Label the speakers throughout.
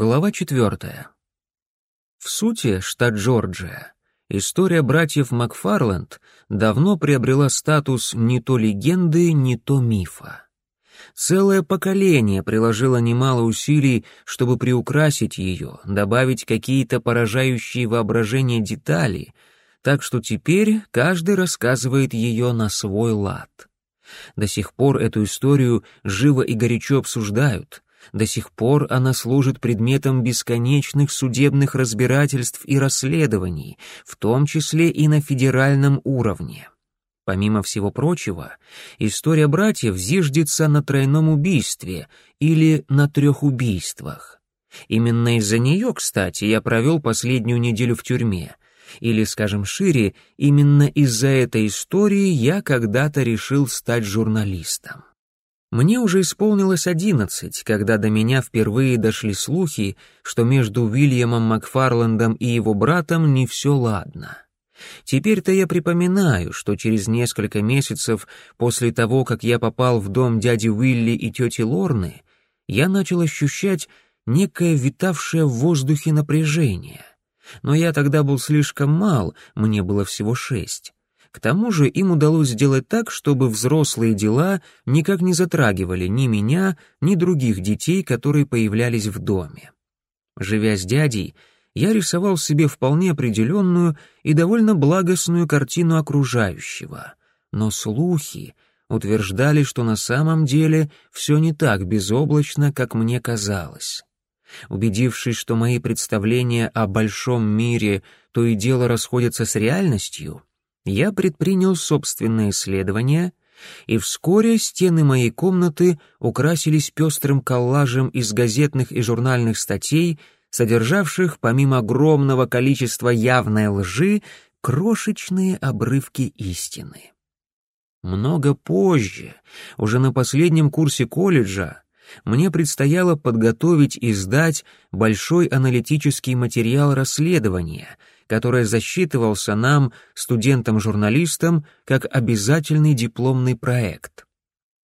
Speaker 1: Глава четвертая. В сути, штат Джорджия, история братьев Макфарленд давно приобрела статус не то легенды, не то мифа. Целое поколение приложило немало усилий, чтобы приукрасить ее, добавить какие-то поражающие воображение детали, так что теперь каждый рассказывает ее на свой лад. До сих пор эту историю живо и горячо обсуждают — до сих пор она служит предметом бесконечных судебных разбирательств и расследований, в том числе и на федеральном уровне. Помимо всего прочего, история братьев зиждется на тройном убийстве или на трех убийствах. Именно из-за нее, кстати, я провел последнюю неделю в тюрьме. Или, скажем шире, именно из-за этой истории я когда-то решил стать журналистом. Мне уже исполнилось одиннадцать, когда до меня впервые дошли слухи, что между Уильямом Макфарлендом и его братом не все ладно. Теперь-то я припоминаю, что через несколько месяцев после того, как я попал в дом дяди Уилли и тети Лорны, я начал ощущать некое витавшее в воздухе напряжение. Но я тогда был слишком мал, мне было всего шесть. К тому же им удалось сделать так, чтобы взрослые дела никак не затрагивали ни меня, ни других детей, которые появлялись в доме. Живя с дядей, я рисовал себе вполне определенную и довольно благостную картину окружающего. Но слухи утверждали, что на самом деле все не так безоблачно, как мне казалось. Убедившись, что мои представления о большом мире то и дело расходятся с реальностью, я предпринял собственное исследование, и вскоре стены моей комнаты украсились пестрым коллажем из газетных и журнальных статей, содержавших, помимо огромного количества явной лжи, крошечные обрывки истины. Много позже, уже на последнем курсе колледжа, мне предстояло подготовить и сдать большой аналитический материал расследования — который засчитывался нам, студентам-журналистам, как обязательный дипломный проект.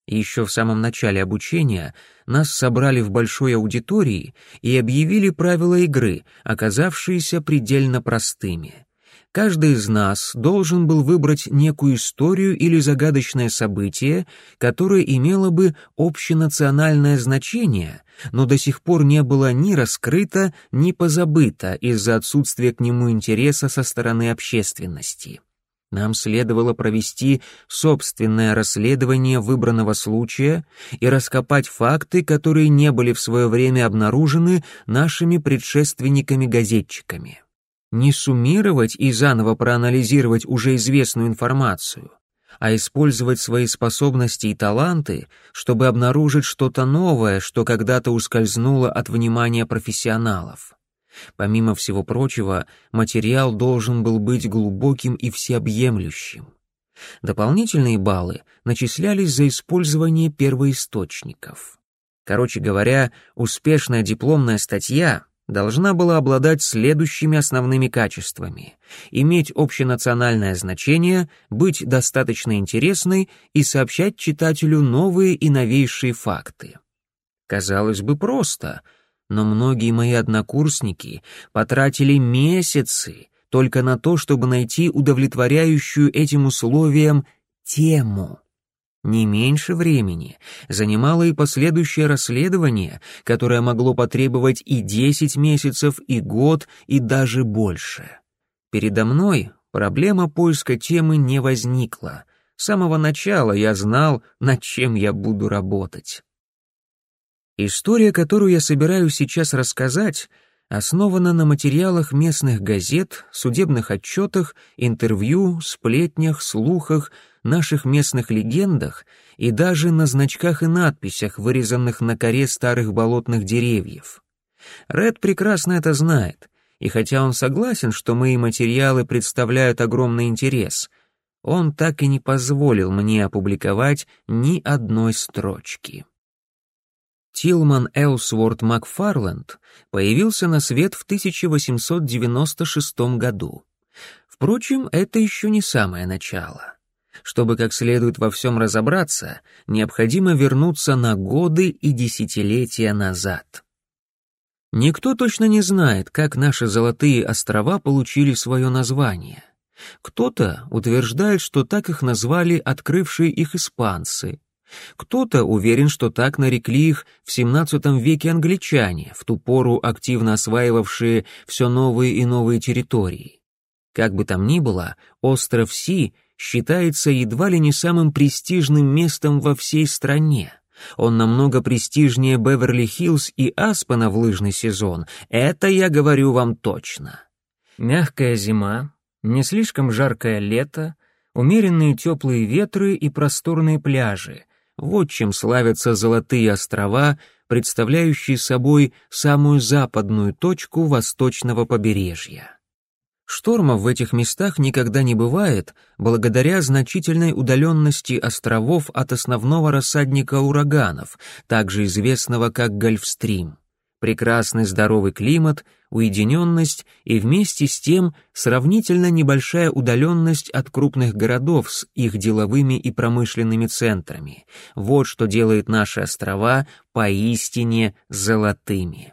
Speaker 1: еще в самом начале обучения нас собрали в большой аудитории и объявили правила игры, оказавшиеся предельно простыми. Каждый из нас должен был выбрать некую историю или загадочное событие, которое имело бы общенациональное значение, но до сих пор не было ни раскрыто, ни позабыто из-за отсутствия к нему интереса со стороны общественности. Нам следовало провести собственное расследование выбранного случая и раскопать факты, которые не были в свое время обнаружены нашими предшественниками-газетчиками не суммировать и заново проанализировать уже известную информацию, а использовать свои способности и таланты, чтобы обнаружить что-то новое, что когда-то ускользнуло от внимания профессионалов. Помимо всего прочего, материал должен был быть глубоким и всеобъемлющим. Дополнительные баллы начислялись за использование первоисточников. Короче говоря, успешная дипломная статья должна была обладать следующими основными качествами: иметь общенациональное значение, быть достаточно интересной и сообщать читателю новые и новейшие факты. Казалось бы, просто, но многие мои однокурсники потратили месяцы только на то, чтобы найти удовлетворяющую этим условиям тему. Не меньше времени занимало и последующее расследование, которое могло потребовать и 10 месяцев, и год, и даже больше. Передо мной проблема поиска темы не возникла. С самого начала я знал, над чем я буду работать. История, которую я собираюсь сейчас рассказать, основана на материалах местных газет, судебных отчетах, интервью, сплетнях, слухах, наших местных легендах и даже на значках и надписях, вырезанных на коре старых болотных деревьев. Ред прекрасно это знает, и хотя он согласен, что мои материалы представляют огромный интерес, он так и не позволил мне опубликовать ни одной строчки. Тилман Элсворт Макфарленд появился на свет в 1896 году. Впрочем, это еще не самое начало. Чтобы как следует во всем разобраться, необходимо вернуться на годы и десятилетия назад. Никто точно не знает, как наши золотые острова получили свое название. Кто-то утверждает, что так их назвали открывшие их испанцы. Кто-то уверен, что так нарекли их в XVII веке англичане, в ту пору активно осваивавшие все новые и новые территории. Как бы там ни было, остров Си считается едва ли не самым престижным местом во всей стране. Он намного престижнее Беверли-Хиллз и Аспена в лыжный сезон, это я говорю вам точно. Мягкая зима, не слишком жаркое лето, умеренные теплые ветры и просторные пляжи — вот чем славятся Золотые острова, представляющие собой самую западную точку восточного побережья. Штормов в этих местах никогда не бывает, благодаря значительной удаленности островов от основного рассадника ураганов, также известного как Гольфстрим. Прекрасный здоровый климат, уединенность и вместе с тем сравнительно небольшая удаленность от крупных городов с их деловыми и промышленными центрами. Вот что делает наши острова поистине золотыми.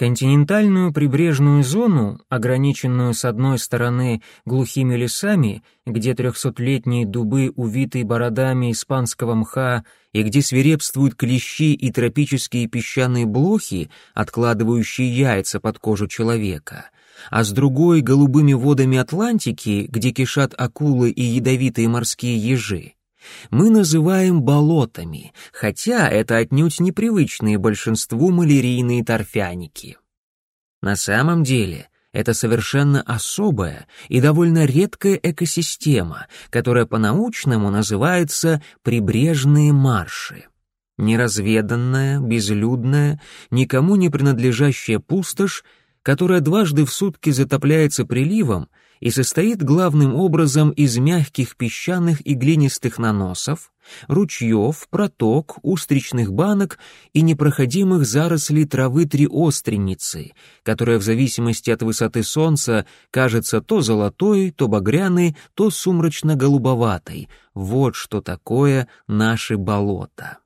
Speaker 1: Континентальную прибрежную зону, ограниченную с одной стороны глухими лесами, где трехсотлетние дубы, увитые бородами испанского мха, и где свирепствуют клещи и тропические песчаные блохи, откладывающие яйца под кожу человека, а с другой — голубыми водами Атлантики, где кишат акулы и ядовитые морские ежи мы называем болотами, хотя это отнюдь непривычные большинству малярийные торфяники. На самом деле это совершенно особая и довольно редкая экосистема, которая по-научному называется прибрежные марши. Неразведанная, безлюдная, никому не принадлежащая пустошь, которая дважды в сутки затопляется приливом и состоит главным образом из мягких песчаных и глинистых наносов, ручьев, проток, устричных банок и непроходимых зарослей травы триостренницы, которая в зависимости от высоты солнца кажется то золотой, то багряной, то сумрачно-голубоватой. Вот что такое наши болота.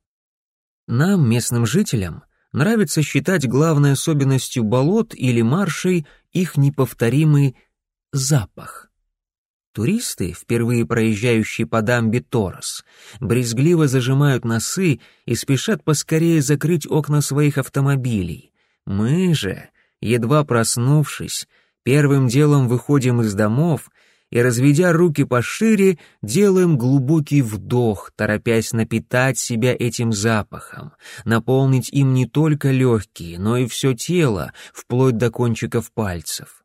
Speaker 1: Нам, местным жителям, нравится считать главной особенностью болот или маршей их неповторимый запах. Туристы, впервые проезжающие по дамбе Торос, брезгливо зажимают носы и спешат поскорее закрыть окна своих автомобилей. Мы же, едва проснувшись, первым делом выходим из домов и, разведя руки пошире, делаем глубокий вдох, торопясь напитать себя этим запахом, наполнить им не только легкие, но и все тело, вплоть до кончиков пальцев.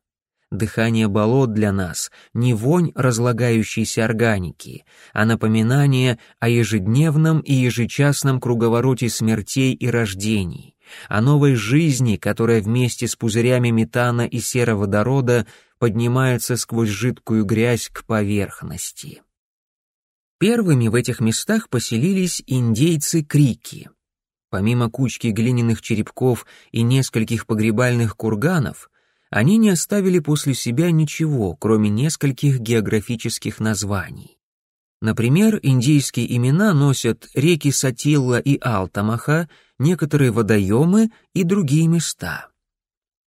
Speaker 1: Дыхание болот для нас — не вонь разлагающейся органики, а напоминание о ежедневном и ежечасном круговороте смертей и рождений, о новой жизни, которая вместе с пузырями метана и сероводорода поднимается сквозь жидкую грязь к поверхности. Первыми в этих местах поселились индейцы-крики. Помимо кучки глиняных черепков и нескольких погребальных курганов, они не оставили после себя ничего, кроме нескольких географических названий. Например, индийские имена носят реки Сатилла и Алтамаха, некоторые водоемы и другие места.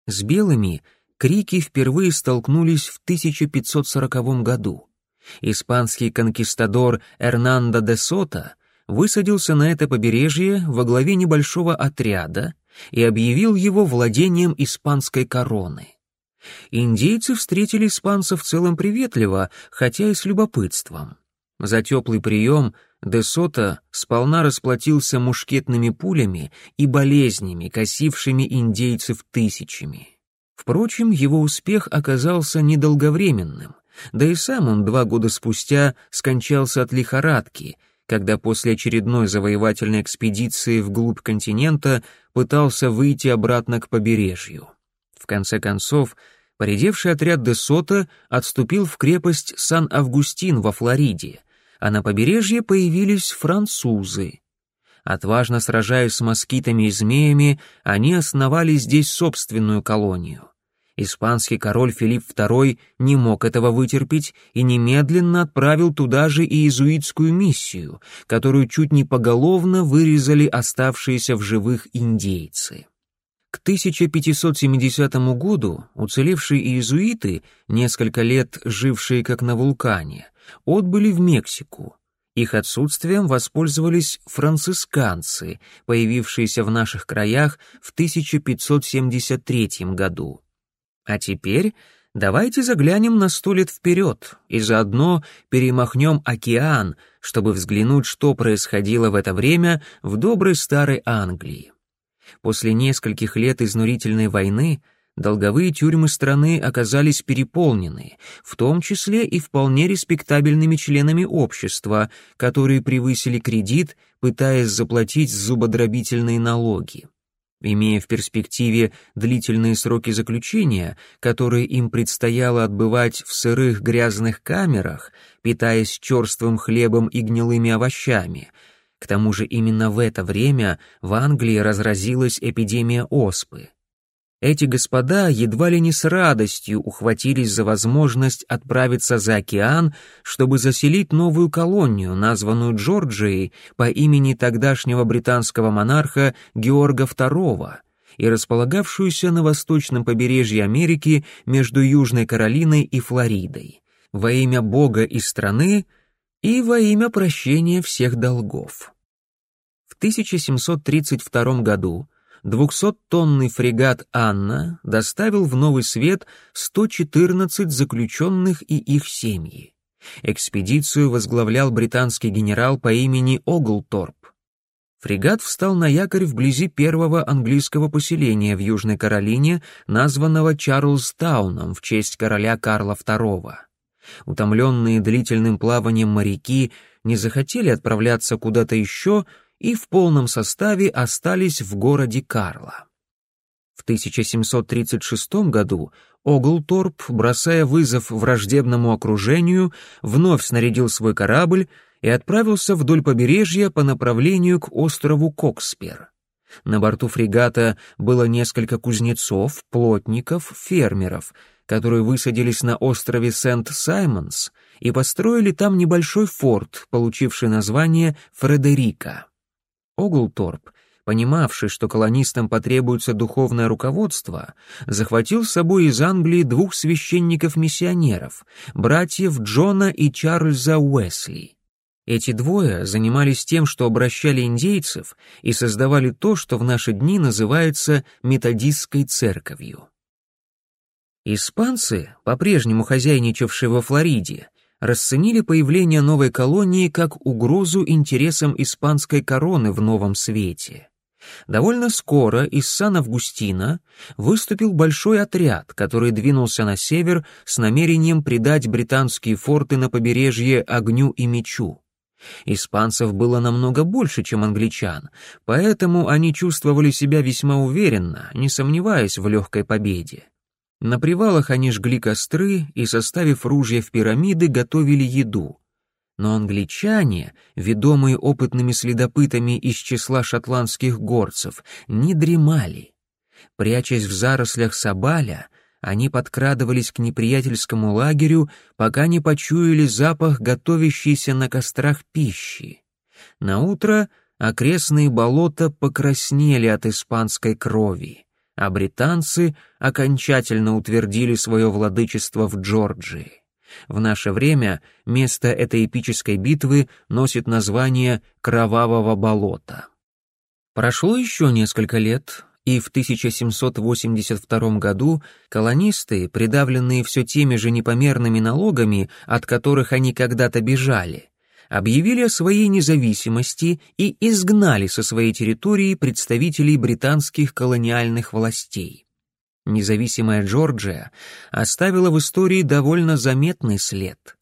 Speaker 1: С белыми крики впервые столкнулись в 1540 году. Испанский конкистадор Эрнандо де Сота высадился на это побережье во главе небольшого отряда и объявил его владением испанской короны. Индейцы встретили испанцев в целом приветливо, хотя и с любопытством. За теплый прием Де Сото сполна расплатился мушкетными пулями и болезнями, косившими индейцев тысячами. Впрочем, его успех оказался недолговременным, да и сам он два года спустя скончался от лихорадки, когда после очередной завоевательной экспедиции вглубь континента пытался выйти обратно к побережью. В конце концов, поредевший отряд де Сота отступил в крепость Сан-Августин во Флориде, а на побережье появились французы. Отважно сражаясь с москитами и змеями, они основали здесь собственную колонию. Испанский король Филипп II не мог этого вытерпеть и немедленно отправил туда же и иезуитскую миссию, которую чуть не поголовно вырезали оставшиеся в живых индейцы. К 1570 году уцелевшие иезуиты, несколько лет жившие как на вулкане, отбыли в Мексику. Их отсутствием воспользовались францисканцы, появившиеся в наших краях в 1573 году. А теперь давайте заглянем на сто лет вперед и заодно перемахнем океан, чтобы взглянуть, что происходило в это время в доброй старой Англии. После нескольких лет изнурительной войны долговые тюрьмы страны оказались переполнены, в том числе и вполне респектабельными членами общества, которые превысили кредит, пытаясь заплатить зубодробительные налоги. Имея в перспективе длительные сроки заключения, которые им предстояло отбывать в сырых грязных камерах, питаясь черствым хлебом и гнилыми овощами — к тому же именно в это время в Англии разразилась эпидемия оспы. Эти господа едва ли не с радостью ухватились за возможность отправиться за океан, чтобы заселить новую колонию, названную Джорджией по имени тогдашнего британского монарха Георга II и располагавшуюся на восточном побережье Америки между Южной Каролиной и Флоридой. Во имя Бога и страны и во имя прощения всех долгов. В 1732 году 200-тонный фрегат «Анна» доставил в Новый Свет 114 заключенных и их семьи. Экспедицию возглавлял британский генерал по имени Оглторп. Фрегат встал на якорь вблизи первого английского поселения в Южной Каролине, названного Чарльстауном в честь короля Карла II. Утомленные длительным плаванием моряки не захотели отправляться куда-то еще, и в полном составе остались в городе Карла. В 1736 году Оглторп, бросая вызов враждебному окружению, вновь снарядил свой корабль и отправился вдоль побережья по направлению к острову Кокспер. На борту фрегата было несколько кузнецов, плотников, фермеров, которые высадились на острове Сент-Саймонс и построили там небольшой форт, получивший название Фредерика. Оглторп, понимавший, что колонистам потребуется духовное руководство, захватил с собой из Англии двух священников-миссионеров, братьев Джона и Чарльза Уэсли. Эти двое занимались тем, что обращали индейцев и создавали то, что в наши дни называется методистской церковью. Испанцы, по-прежнему хозяйничавшие во Флориде, расценили появление новой колонии как угрозу интересам испанской короны в новом свете. Довольно скоро из Сан-Августина выступил большой отряд, который двинулся на север с намерением придать британские форты на побережье огню и мечу. Испанцев было намного больше, чем англичан, поэтому они чувствовали себя весьма уверенно, не сомневаясь в легкой победе. На привалах они жгли костры и, составив ружья в пирамиды, готовили еду. Но англичане, ведомые опытными следопытами из числа шотландских горцев, не дремали. Прячась в зарослях Сабаля, они подкрадывались к неприятельскому лагерю, пока не почуяли запах готовящейся на кострах пищи. Наутро окрестные болота покраснели от испанской крови а британцы окончательно утвердили свое владычество в Джорджии. В наше время место этой эпической битвы носит название «Кровавого болота». Прошло еще несколько лет, и в 1782 году колонисты, придавленные все теми же непомерными налогами, от которых они когда-то бежали, объявили о своей независимости и изгнали со своей территории представителей британских колониальных властей. Независимая Джорджия оставила в истории довольно заметный след.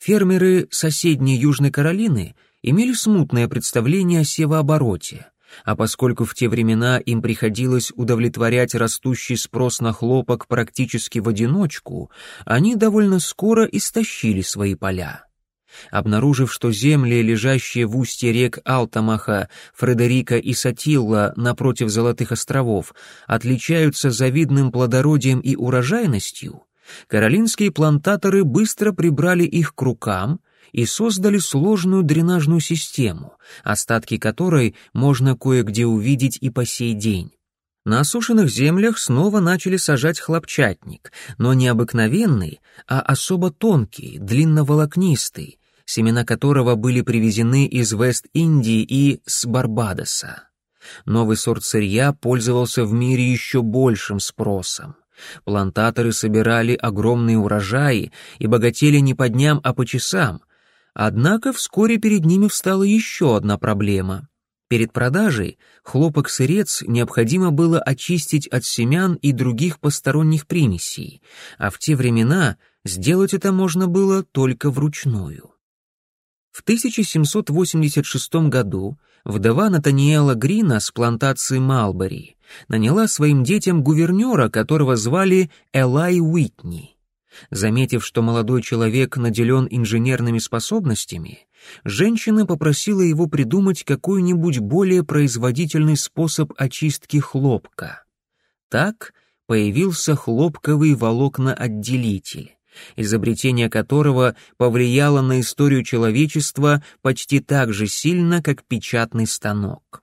Speaker 1: Фермеры соседней Южной Каролины имели смутное представление о севообороте, а поскольку в те времена им приходилось удовлетворять растущий спрос на хлопок практически в одиночку, они довольно скоро истощили свои поля. Обнаружив, что земли, лежащие в устье рек Алтамаха, Фредерика и Сатилла напротив Золотых островов, отличаются завидным плодородием и урожайностью, каролинские плантаторы быстро прибрали их к рукам и создали сложную дренажную систему, остатки которой можно кое-где увидеть и по сей день. На осушенных землях снова начали сажать хлопчатник, но не обыкновенный, а особо тонкий, длинноволокнистый, семена которого были привезены из Вест-Индии и с Барбадоса. Новый сорт сырья пользовался в мире еще большим спросом. Плантаторы собирали огромные урожаи и богатели не по дням, а по часам. Однако вскоре перед ними встала еще одна проблема. Перед продажей хлопок-сырец необходимо было очистить от семян и других посторонних примесей, а в те времена сделать это можно было только вручную. В 1786 году вдова Натаниэла Грина с плантации Малбери наняла своим детям гувернера, которого звали Элай Уитни. Заметив, что молодой человек наделен инженерными способностями, женщина попросила его придумать какой-нибудь более производительный способ очистки хлопка. Так появился хлопковый волокноотделитель изобретение которого повлияло на историю человечества почти так же сильно, как печатный станок.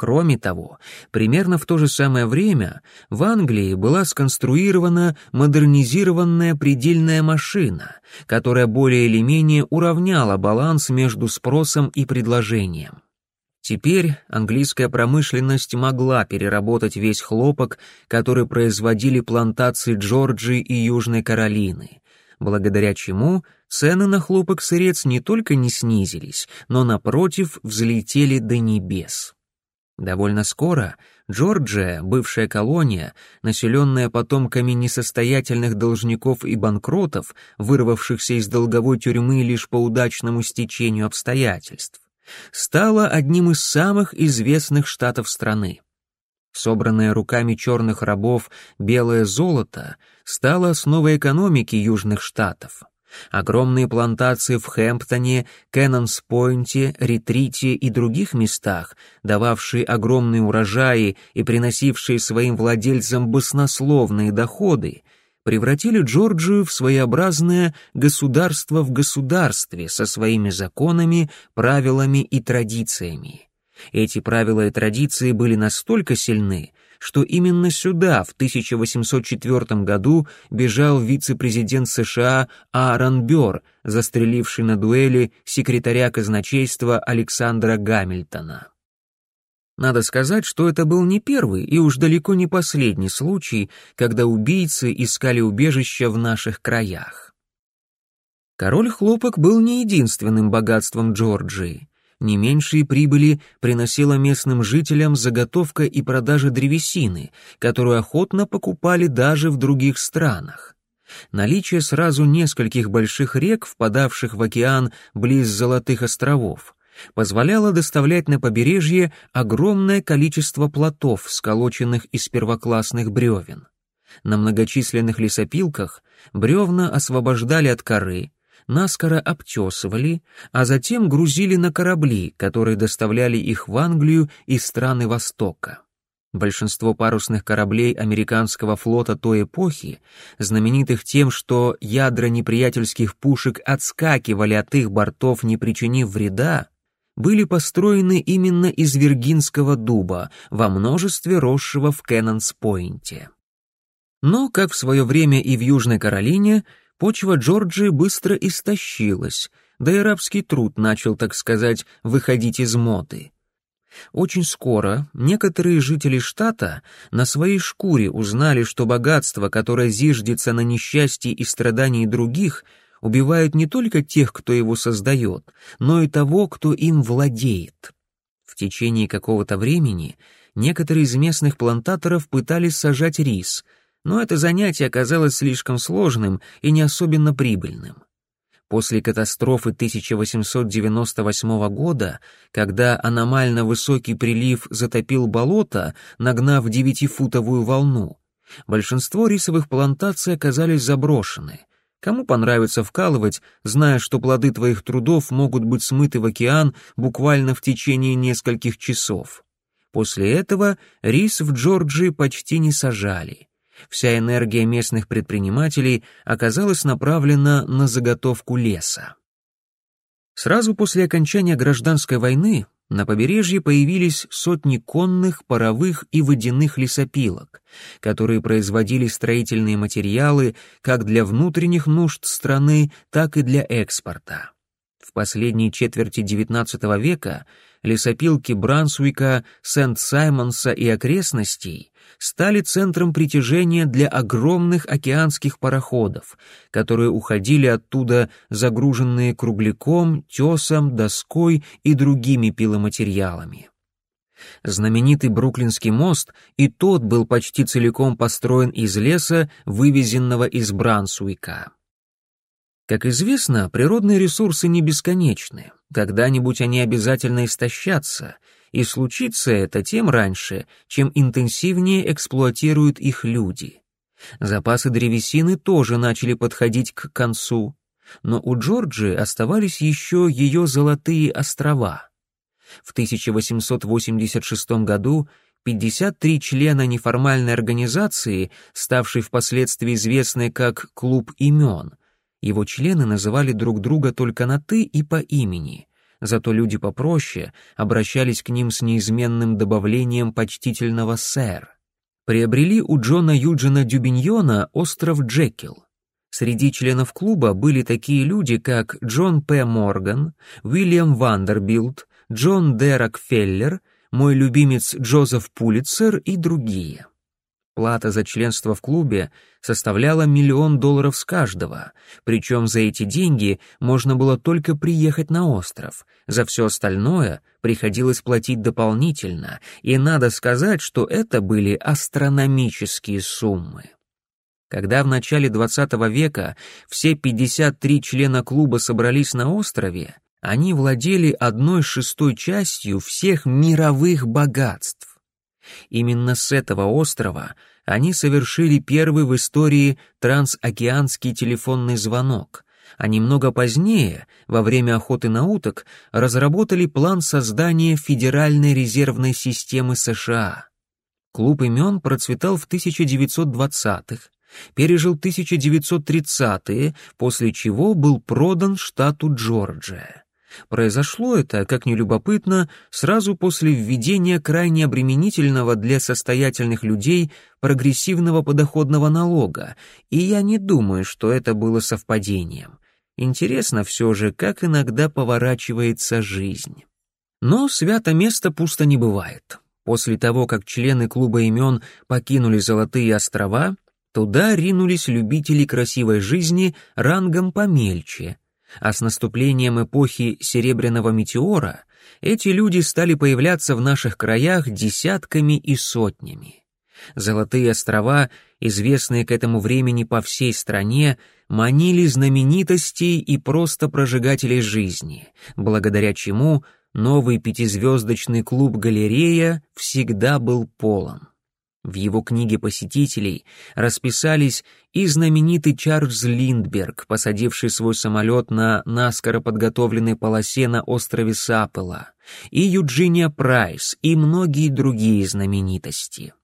Speaker 1: Кроме того, примерно в то же самое время в Англии была сконструирована модернизированная предельная машина, которая более или менее уравняла баланс между спросом и предложением. Теперь английская промышленность могла переработать весь хлопок, который производили плантации Джорджии и Южной Каролины, благодаря чему цены на хлопок-сырец не только не снизились, но, напротив, взлетели до небес. Довольно скоро Джорджия, бывшая колония, населенная потомками несостоятельных должников и банкротов, вырвавшихся из долговой тюрьмы лишь по удачному стечению обстоятельств, стала одним из самых известных штатов страны. Собранное руками черных рабов белое золото стало основой экономики южных штатов. Огромные плантации в Хэмптоне, Кэннонс-Пойнте, Ретрите и других местах, дававшие огромные урожаи и приносившие своим владельцам баснословные доходы, превратили Джорджию в своеобразное государство в государстве со своими законами, правилами и традициями. Эти правила и традиции были настолько сильны, что именно сюда в 1804 году бежал вице-президент США Аарон Бёрр, застреливший на дуэли секретаря казначейства Александра Гамильтона. Надо сказать, что это был не первый и уж далеко не последний случай, когда убийцы искали убежища в наших краях. Король хлопок был не единственным богатством Джорджии. Не меньшие прибыли приносила местным жителям заготовка и продажа древесины, которую охотно покупали даже в других странах. Наличие сразу нескольких больших рек, впадавших в океан близ Золотых островов, позволяло доставлять на побережье огромное количество плотов, сколоченных из первоклассных бревен. На многочисленных лесопилках бревна освобождали от коры, наскоро обтесывали, а затем грузили на корабли, которые доставляли их в Англию и страны Востока. Большинство парусных кораблей американского флота той эпохи, знаменитых тем, что ядра неприятельских пушек отскакивали от их бортов, не причинив вреда, были построены именно из виргинского дуба, во множестве росшего в Кеннонс-Пойнте. Но, как в свое время и в Южной Каролине, Почва Джорджии быстро истощилась, да и рабский труд начал, так сказать, выходить из моды. Очень скоро некоторые жители штата на своей шкуре узнали, что богатство, которое зиждется на несчастье и страдании других, убивает не только тех, кто его создает, но и того, кто им владеет. В течение какого-то времени некоторые из местных плантаторов пытались сажать рис — но это занятие оказалось слишком сложным и не особенно прибыльным. После катастрофы 1898 года, когда аномально высокий прилив затопил болото, нагнав девятифутовую волну, большинство рисовых плантаций оказались заброшены. Кому понравится вкалывать, зная, что плоды твоих трудов могут быть смыты в океан буквально в течение нескольких часов? После этого рис в Джорджии почти не сажали. Вся энергия местных предпринимателей оказалась направлена на заготовку леса. Сразу после окончания гражданской войны на побережье появились сотни конных, паровых и водяных лесопилок, которые производили строительные материалы как для внутренних нужд страны, так и для экспорта. В последней четверти XIX века лесопилки Брансуика, Сент-Саймонса и окрестностей стали центром притяжения для огромных океанских пароходов, которые уходили оттуда загруженные кругляком, тесом, доской и другими пиломатериалами. Знаменитый Бруклинский мост и тот был почти целиком построен из леса, вывезенного из Брансуика. Как известно, природные ресурсы не бесконечны, когда-нибудь они обязательно истощатся, и случится это тем раньше, чем интенсивнее эксплуатируют их люди. Запасы древесины тоже начали подходить к концу, но у Джорджии оставались еще ее золотые острова. В 1886 году 53 члена неформальной организации, ставшей впоследствии известной как «Клуб имен», его члены называли друг друга только на «ты» и по имени, зато люди попроще обращались к ним с неизменным добавлением почтительного «сэр». Приобрели у Джона Юджина Дюбиньона остров Джекил. Среди членов клуба были такие люди, как Джон П. Морган, Уильям Вандербильт, Джон Д. Рокфеллер, мой любимец Джозеф Пулитцер и другие. Плата за членство в клубе составляла миллион долларов с каждого, причем за эти деньги можно было только приехать на остров. За все остальное приходилось платить дополнительно, и надо сказать, что это были астрономические суммы. Когда в начале XX века все 53 члена клуба собрались на острове, они владели одной шестой частью всех мировых богатств. Именно с этого острова они совершили первый в истории трансокеанский телефонный звонок, а немного позднее, во время охоты на уток, разработали план создания Федеральной резервной системы США. Клуб имен процветал в 1920-х, пережил 1930-е, после чего был продан штату Джорджия. Произошло это, как ни любопытно, сразу после введения крайне обременительного для состоятельных людей прогрессивного подоходного налога, и я не думаю, что это было совпадением. Интересно все же, как иногда поворачивается жизнь. Но свято место пусто не бывает. После того, как члены клуба имен покинули Золотые острова, туда ринулись любители красивой жизни рангом помельче — а с наступлением эпохи Серебряного метеора эти люди стали появляться в наших краях десятками и сотнями. Золотые острова, известные к этому времени по всей стране, манили знаменитостей и просто прожигателей жизни, благодаря чему новый пятизвездочный клуб «Галерея» всегда был полон. В его книге посетителей расписались и знаменитый Чарльз Линдберг, посадивший свой самолет на наскоро подготовленной полосе на острове Сапела, и Юджиния Прайс, и многие другие знаменитости.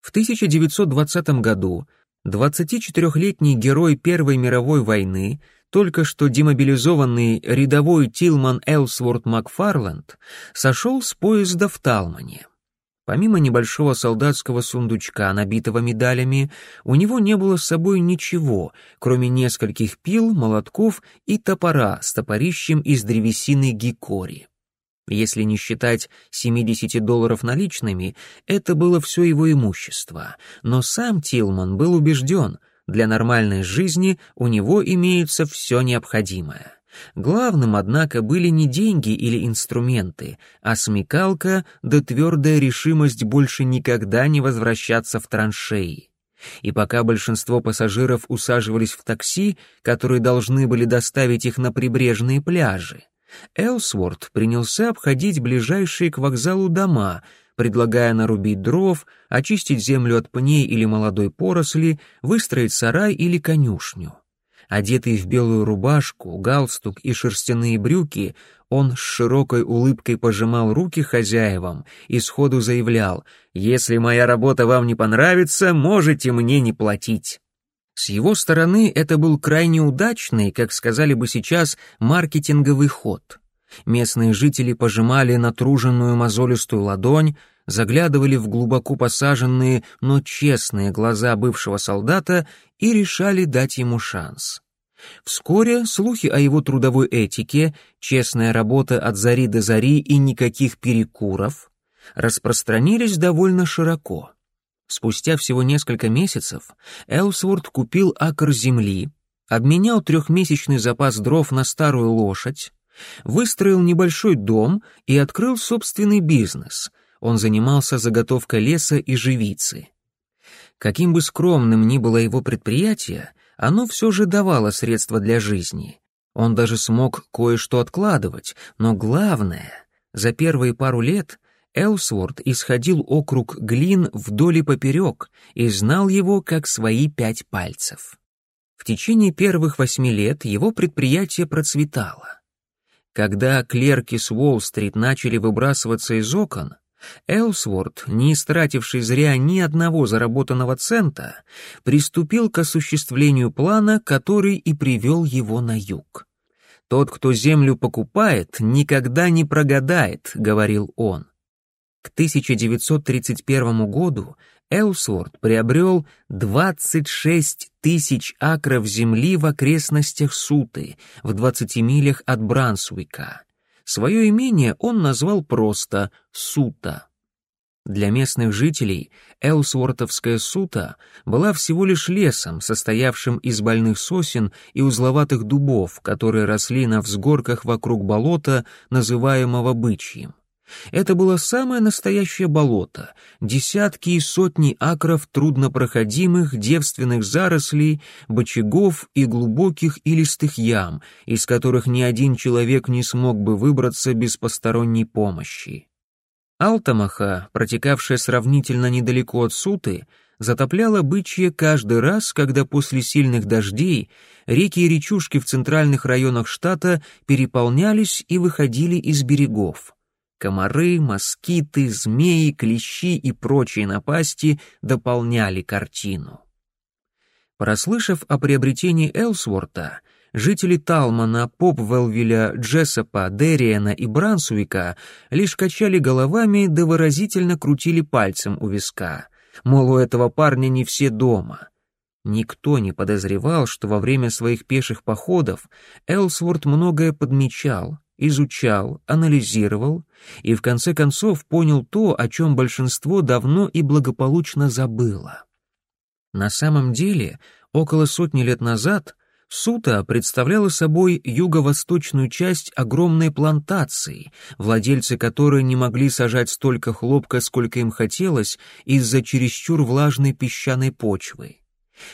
Speaker 1: В 1920 году 24-летний герой Первой мировой войны, только что демобилизованный рядовой Тилман Элсворт Макфарленд, сошел с поезда в Талмане. Помимо небольшого солдатского сундучка, набитого медалями, у него не было с собой ничего, кроме нескольких пил, молотков и топора с топорищем из древесины гикори. Если не считать 70 долларов наличными, это было все его имущество. Но сам Тилман был убежден, для нормальной жизни у него имеется все необходимое. Главным, однако, были не деньги или инструменты, а смекалка да твердая решимость больше никогда не возвращаться в траншеи. И пока большинство пассажиров усаживались в такси, которые должны были доставить их на прибрежные пляжи, Элсворт принялся обходить ближайшие к вокзалу дома, предлагая нарубить дров, очистить землю от пней или молодой поросли, выстроить сарай или конюшню. Одетый в белую рубашку, галстук и шерстяные брюки, он с широкой улыбкой пожимал руки хозяевам и сходу заявлял «Если моя работа вам не понравится, можете мне не платить». С его стороны это был крайне удачный, как сказали бы сейчас, маркетинговый ход. Местные жители пожимали натруженную мозолистую ладонь, заглядывали в глубоко посаженные, но честные глаза бывшего солдата и решали дать ему шанс. Вскоре слухи о его трудовой этике, честная работа от зари до зари и никаких перекуров распространились довольно широко. Спустя всего несколько месяцев Элсворт купил акр земли, обменял трехмесячный запас дров на старую лошадь, выстроил небольшой дом и открыл собственный бизнес. Он занимался заготовкой леса и живицы. Каким бы скромным ни было его предприятие, оно все же давало средства для жизни. Он даже смог кое-что откладывать, но главное, за первые пару лет Элсворт исходил округ Глин вдоль и поперек и знал его как свои пять пальцев. В течение первых восьми лет его предприятие процветало. Когда клерки с Уолл-стрит начали выбрасываться из окон, Элсворт, не истративший зря ни одного заработанного цента, приступил к осуществлению плана, который и привел его на юг. «Тот, кто землю покупает, никогда не прогадает», — говорил он. К 1931 году Элсворт приобрел 26 тысяч акров земли в окрестностях Суты, в 20 милях от Брансуика. Свое имение он назвал просто Сута. Для местных жителей Элсвортовская сута была всего лишь лесом, состоявшим из больных сосен и узловатых дубов, которые росли на взгорках вокруг болота, называемого бычьим. Это было самое настоящее болото, десятки и сотни акров труднопроходимых девственных зарослей, бочагов и глубоких илистых ям, из которых ни один человек не смог бы выбраться без посторонней помощи. Алтамаха, протекавшая сравнительно недалеко от Суты, затопляла бычье каждый раз, когда после сильных дождей реки и речушки в центральных районах штата переполнялись и выходили из берегов. Комары, москиты, змеи, клещи и прочие напасти дополняли картину. Прослышав о приобретении Элсворта, жители Талмана, Попвелвиля, Джессопа, Дериена и Брансуика лишь качали головами да выразительно крутили пальцем у виска. Мол, у этого парня не все дома. Никто не подозревал, что во время своих пеших походов Элсворт многое подмечал, изучал, анализировал и в конце концов понял то, о чем большинство давно и благополучно забыло. На самом деле, около сотни лет назад Сута представляла собой юго-восточную часть огромной плантации, владельцы которой не могли сажать столько хлопка, сколько им хотелось, из-за чересчур влажной песчаной почвы.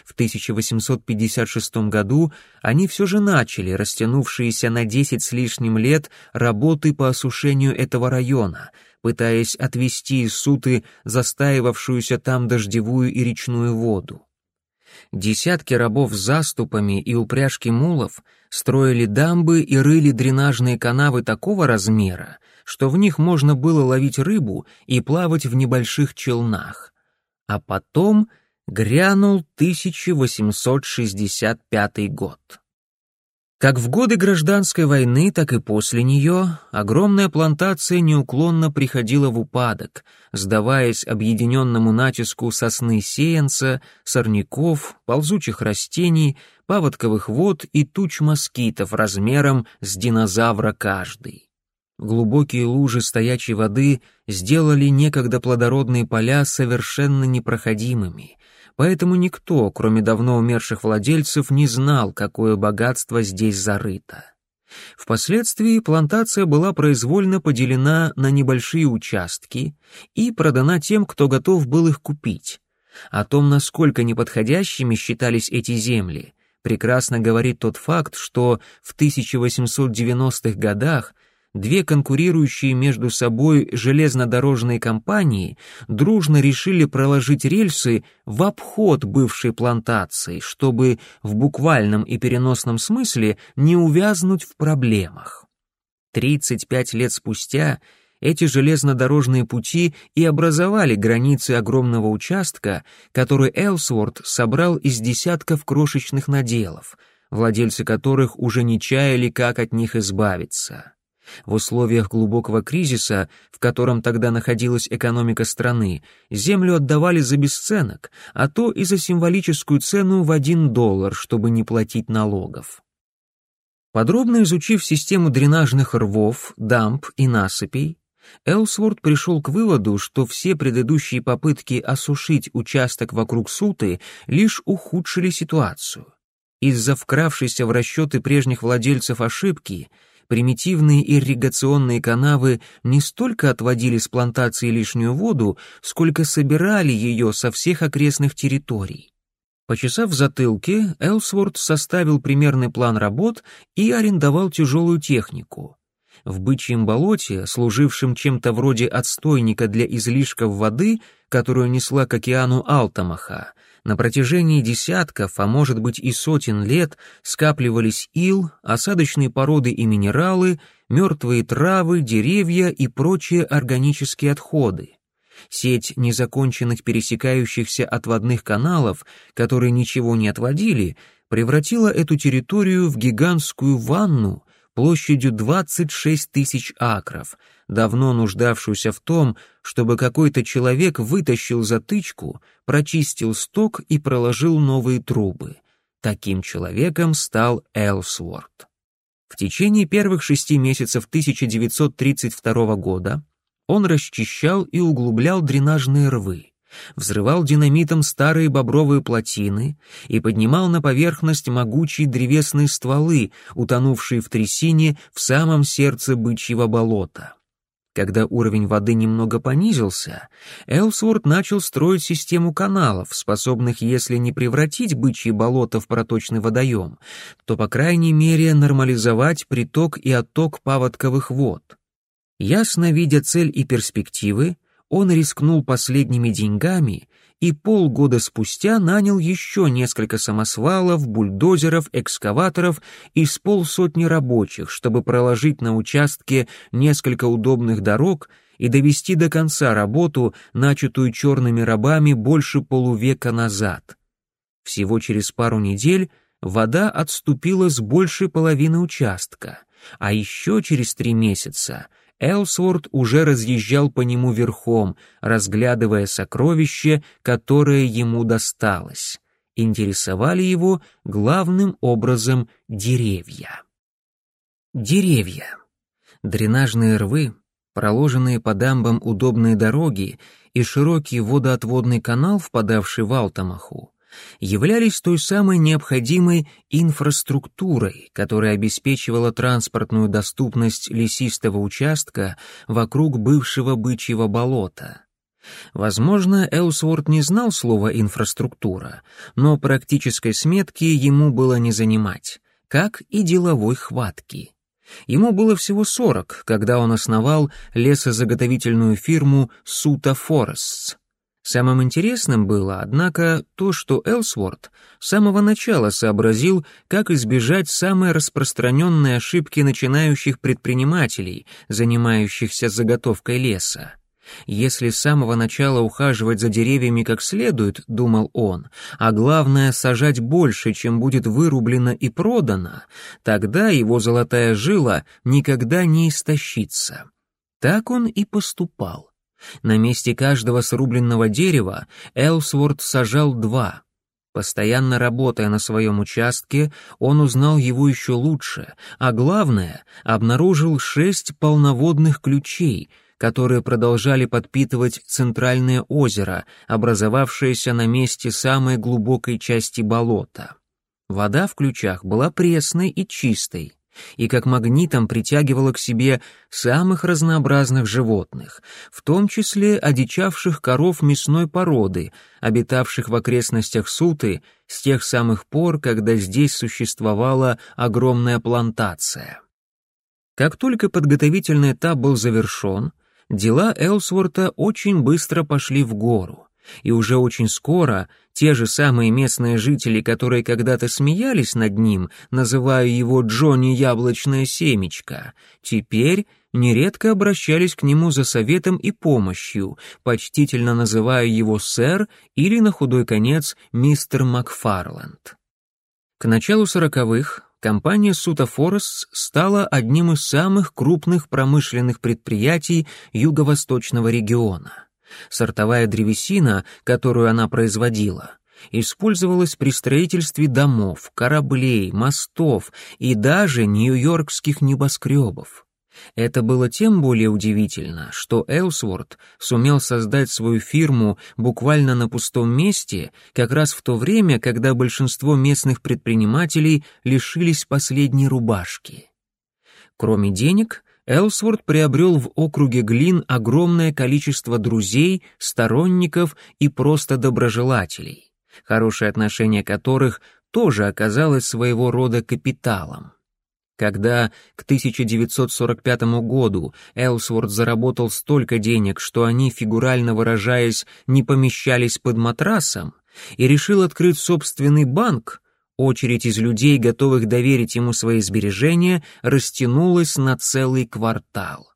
Speaker 1: В 1856 году они все же начали растянувшиеся на 10 с лишним лет работы по осушению этого района, пытаясь отвести из Суты застаивавшуюся там дождевую и речную воду. Десятки рабов с заступами и упряжки мулов строили дамбы и рыли дренажные канавы такого размера, что в них можно было ловить рыбу и плавать в небольших челнах. А потом грянул 1865 год. Как в годы гражданской войны, так и после нее огромная плантация неуклонно приходила в упадок, сдаваясь объединенному натиску сосны сеянца, сорняков, ползучих растений, паводковых вод и туч москитов размером с динозавра каждый. Глубокие лужи стоячей воды сделали некогда плодородные поля совершенно непроходимыми, поэтому никто, кроме давно умерших владельцев, не знал, какое богатство здесь зарыто. Впоследствии плантация была произвольно поделена на небольшие участки и продана тем, кто готов был их купить. О том, насколько неподходящими считались эти земли, прекрасно говорит тот факт, что в 1890-х годах две конкурирующие между собой железнодорожные компании дружно решили проложить рельсы в обход бывшей плантации, чтобы в буквальном и переносном смысле не увязнуть в проблемах. 35 лет спустя эти железнодорожные пути и образовали границы огромного участка, который Элсворт собрал из десятков крошечных наделов, владельцы которых уже не чаяли, как от них избавиться. В условиях глубокого кризиса, в котором тогда находилась экономика страны, землю отдавали за бесценок, а то и за символическую цену в один доллар, чтобы не платить налогов. Подробно изучив систему дренажных рвов, дамб и насыпей, Элсворт пришел к выводу, что все предыдущие попытки осушить участок вокруг Суты лишь ухудшили ситуацию. Из-за вкравшейся в расчеты прежних владельцев ошибки примитивные ирригационные канавы не столько отводили с плантации лишнюю воду, сколько собирали ее со всех окрестных территорий. Почесав затылки, Элсворт составил примерный план работ и арендовал тяжелую технику. В бычьем болоте, служившем чем-то вроде отстойника для излишков воды, которую несла к океану Алтамаха, на протяжении десятков, а может быть и сотен лет скапливались ил, осадочные породы и минералы, мертвые травы, деревья и прочие органические отходы. Сеть незаконченных пересекающихся отводных каналов, которые ничего не отводили, превратила эту территорию в гигантскую ванну, площадью 26 тысяч акров, давно нуждавшуюся в том, чтобы какой-то человек вытащил затычку, прочистил сток и проложил новые трубы. Таким человеком стал Элсворт. В течение первых шести месяцев 1932 года он расчищал и углублял дренажные рвы взрывал динамитом старые бобровые плотины и поднимал на поверхность могучие древесные стволы, утонувшие в трясине в самом сердце бычьего болота. Когда уровень воды немного понизился, Элсворт начал строить систему каналов, способных, если не превратить бычье болото в проточный водоем, то, по крайней мере, нормализовать приток и отток паводковых вод. Ясно видя цель и перспективы, он рискнул последними деньгами и полгода спустя нанял еще несколько самосвалов, бульдозеров, экскаваторов и с полсотни рабочих, чтобы проложить на участке несколько удобных дорог и довести до конца работу, начатую черными рабами больше полувека назад. Всего через пару недель вода отступила с большей половины участка, а еще через три месяца Элсворт уже разъезжал по нему верхом, разглядывая сокровище, которое ему досталось. Интересовали его главным образом деревья. Деревья. Дренажные рвы, проложенные по дамбам удобные дороги и широкий водоотводный канал, впадавший в Алтамаху, являлись той самой необходимой инфраструктурой, которая обеспечивала транспортную доступность лесистого участка вокруг бывшего бычьего болота. Возможно, Элсворт не знал слова «инфраструктура», но практической сметки ему было не занимать, как и деловой хватки. Ему было всего сорок, когда он основал лесозаготовительную фирму «Сута Форестс», Самым интересным было, однако, то, что Элсворт с самого начала сообразил, как избежать самой распространенной ошибки начинающих предпринимателей, занимающихся заготовкой леса. Если с самого начала ухаживать за деревьями как следует, думал он, а главное сажать больше, чем будет вырублено и продано, тогда его золотая жила никогда не истощится. Так он и поступал. На месте каждого срубленного дерева Элсворт сажал два. Постоянно работая на своем участке, он узнал его еще лучше, а главное, обнаружил шесть полноводных ключей, которые продолжали подпитывать центральное озеро, образовавшееся на месте самой глубокой части болота. Вода в ключах была пресной и чистой, и как магнитом притягивала к себе самых разнообразных животных, в том числе одичавших коров мясной породы, обитавших в окрестностях Суты с тех самых пор, когда здесь существовала огромная плантация. Как только подготовительный этап был завершен, дела Элсворта очень быстро пошли в гору и уже очень скоро те же самые местные жители, которые когда-то смеялись над ним, называя его Джонни Яблочное Семечко, теперь нередко обращались к нему за советом и помощью, почтительно называя его сэр или, на худой конец, мистер Макфарленд. К началу сороковых компания Сута Форестс стала одним из самых крупных промышленных предприятий юго-восточного региона. Сортовая древесина, которую она производила, использовалась при строительстве домов, кораблей, мостов и даже нью-йоркских небоскребов. Это было тем более удивительно, что Элсворт сумел создать свою фирму буквально на пустом месте, как раз в то время, когда большинство местных предпринимателей лишились последней рубашки. Кроме денег, Элсворт приобрел в округе Глин огромное количество друзей, сторонников и просто доброжелателей, хорошее отношение которых тоже оказалось своего рода капиталом. Когда к 1945 году Элсворт заработал столько денег, что они, фигурально выражаясь, не помещались под матрасом, и решил открыть собственный банк, очередь из людей, готовых доверить ему свои сбережения, растянулась на целый квартал.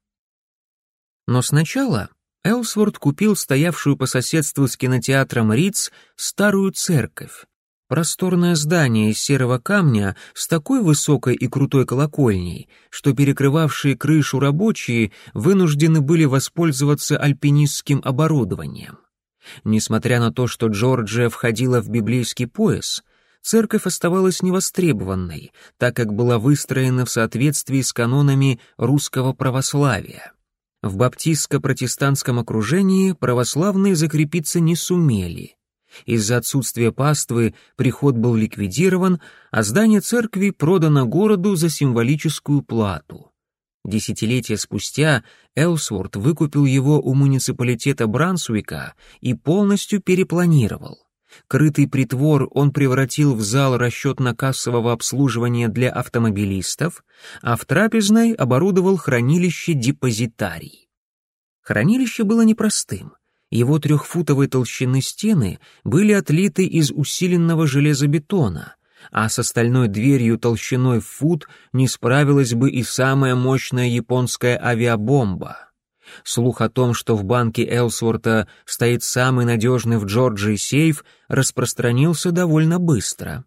Speaker 1: Но сначала Элсворт купил стоявшую по соседству с кинотеатром Риц старую церковь, Просторное здание из серого камня с такой высокой и крутой колокольней, что перекрывавшие крышу рабочие вынуждены были воспользоваться альпинистским оборудованием. Несмотря на то, что Джорджия входила в библейский пояс, церковь оставалась невостребованной, так как была выстроена в соответствии с канонами русского православия. В баптистско-протестантском окружении православные закрепиться не сумели — из-за отсутствия паствы приход был ликвидирован, а здание церкви продано городу за символическую плату. Десятилетия спустя Элсворт выкупил его у муниципалитета Брансуика и полностью перепланировал. Крытый притвор он превратил в зал расчетно-кассового обслуживания для автомобилистов, а в трапезной оборудовал хранилище-депозитарий. Хранилище было непростым. Его трехфутовой толщины стены были отлиты из усиленного железобетона, а с остальной дверью толщиной в фут не справилась бы и самая мощная японская авиабомба. Слух о том, что в банке Элсворта стоит самый надежный в Джорджии сейф, распространился довольно быстро.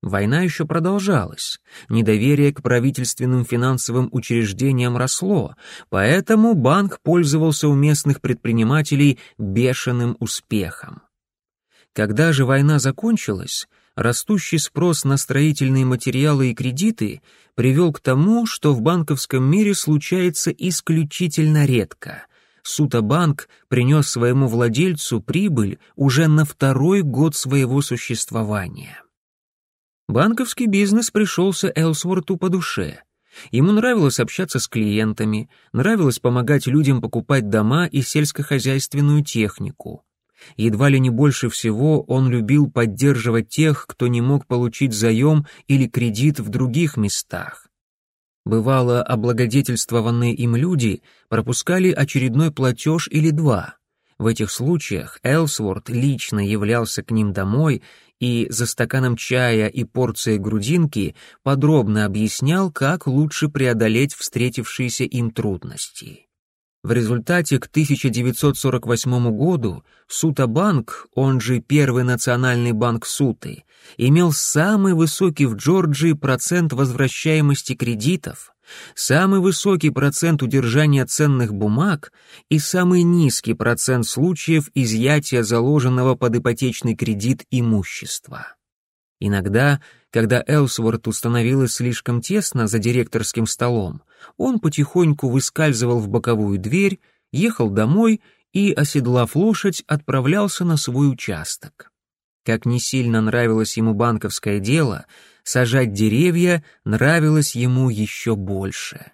Speaker 1: Война еще продолжалась, недоверие к правительственным финансовым учреждениям росло, поэтому банк пользовался у местных предпринимателей бешеным успехом. Когда же война закончилась, растущий спрос на строительные материалы и кредиты привел к тому, что в банковском мире случается исключительно редко. Сутабанк принес своему владельцу прибыль уже на второй год своего существования. Банковский бизнес пришелся Элсворту по душе. Ему нравилось общаться с клиентами, нравилось помогать людям покупать дома и сельскохозяйственную технику. Едва ли не больше всего он любил поддерживать тех, кто не мог получить заем или кредит в других местах. Бывало, облагодетельствованные им люди пропускали очередной платеж или два. В этих случаях Элсворт лично являлся к ним домой и за стаканом чая и порцией грудинки подробно объяснял, как лучше преодолеть встретившиеся им трудности. В результате к 1948 году Сутабанк, он же Первый национальный банк Суты, имел самый высокий в Джорджии процент возвращаемости кредитов, самый высокий процент удержания ценных бумаг и самый низкий процент случаев изъятия заложенного под ипотечный кредит имущества. Иногда, когда Элсворту становилось слишком тесно за директорским столом, он потихоньку выскальзывал в боковую дверь, ехал домой и, оседлав лошадь, отправлялся на свой участок. Как не сильно нравилось ему банковское дело, сажать деревья нравилось ему еще больше.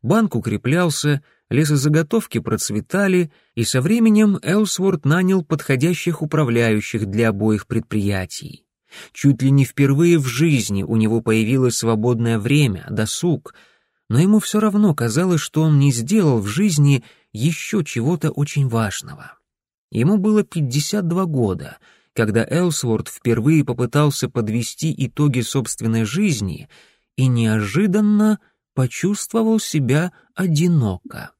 Speaker 1: Банк укреплялся, лесозаготовки процветали, и со временем Элсворт нанял подходящих управляющих для обоих предприятий. Чуть ли не впервые в жизни у него появилось свободное время, досуг, но ему все равно казалось, что он не сделал в жизни еще чего-то очень важного. Ему было 52 года — когда Элсворт впервые попытался подвести итоги собственной жизни и неожиданно почувствовал себя одиноко.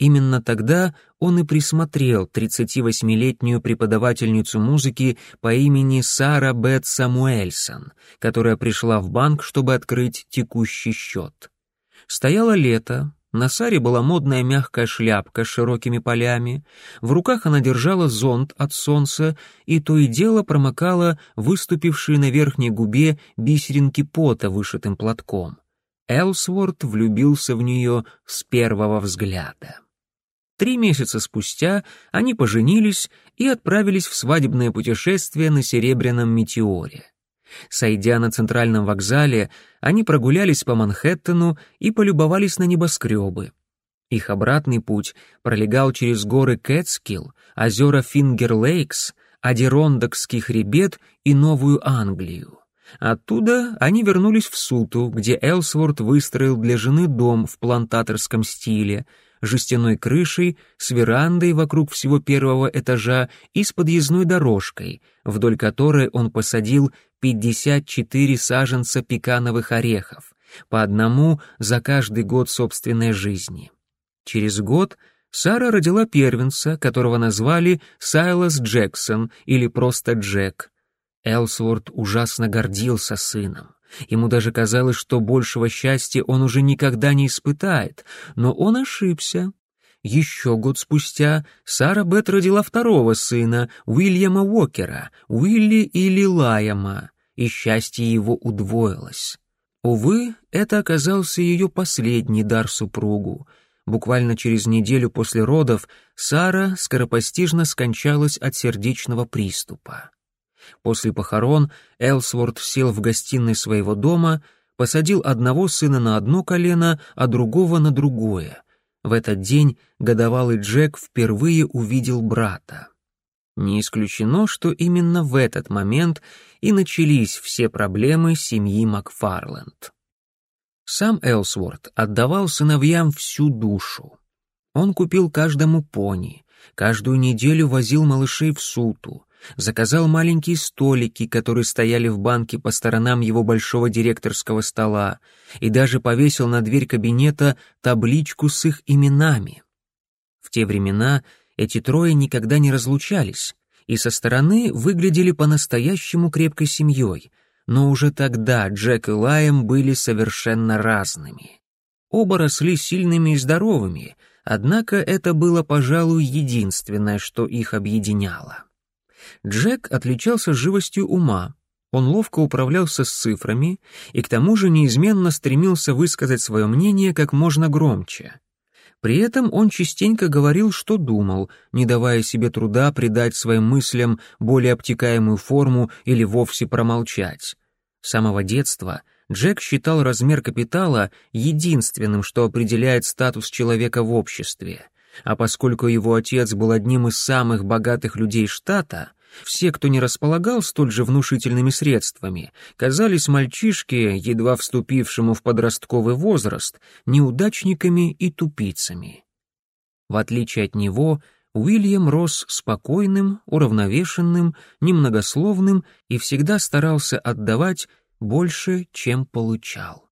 Speaker 1: Именно тогда он и присмотрел 38-летнюю преподавательницу музыки по имени Сара Бет Самуэльсон, которая пришла в банк, чтобы открыть текущий счет. Стояло лето, на Саре была модная мягкая шляпка с широкими полями, в руках она держала зонт от солнца и то и дело промокала выступившие на верхней губе бисеринки пота вышитым платком. Элсворт влюбился в нее с первого взгляда. Три месяца спустя они поженились и отправились в свадебное путешествие на Серебряном метеоре. Сойдя на центральном вокзале, они прогулялись по Манхэттену и полюбовались на небоскребы. Их обратный путь пролегал через горы Кэтскилл, озера Фингер-Лейкс, Адирондакский хребет и Новую Англию. Оттуда они вернулись в Суту, где Элсуорт выстроил для жены дом в плантаторском стиле, жестяной крышей, с верандой вокруг всего первого этажа и с подъездной дорожкой, вдоль которой он посадил 54 саженца пекановых орехов, по одному за каждый год собственной жизни. Через год Сара родила первенца, которого назвали Сайлас Джексон или просто Джек. Элсворт ужасно гордился сыном. Ему даже казалось, что большего счастья он уже никогда не испытает, но он ошибся. Еще год спустя Сара Бет родила второго сына, Уильяма Уокера, Уилли или Лайама, и счастье его удвоилось. Увы, это оказался ее последний дар супругу. Буквально через неделю после родов Сара скоропостижно скончалась от сердечного приступа. После похорон Элсворт сел в гостиной своего дома, посадил одного сына на одно колено, а другого на другое. В этот день годовалый Джек впервые увидел брата. Не исключено, что именно в этот момент и начались все проблемы семьи Макфарленд. Сам Элсворт отдавал сыновьям всю душу. Он купил каждому пони, каждую неделю возил малышей в суту, заказал маленькие столики, которые стояли в банке по сторонам его большого директорского стола, и даже повесил на дверь кабинета табличку с их именами. В те времена эти трое никогда не разлучались, и со стороны выглядели по-настоящему крепкой семьей, но уже тогда Джек и Лайм были совершенно разными. Оба росли сильными и здоровыми, однако это было, пожалуй, единственное, что их объединяло. Джек отличался живостью ума, он ловко управлялся с цифрами и к тому же неизменно стремился высказать свое мнение как можно громче. При этом он частенько говорил, что думал, не давая себе труда придать своим мыслям более обтекаемую форму или вовсе промолчать. С самого детства Джек считал размер капитала единственным, что определяет статус человека в обществе, а поскольку его отец был одним из самых богатых людей штата, все, кто не располагал столь же внушительными средствами, казались мальчишке, едва вступившему в подростковый возраст, неудачниками и тупицами. В отличие от него, Уильям рос спокойным, уравновешенным, немногословным и всегда старался отдавать больше, чем получал.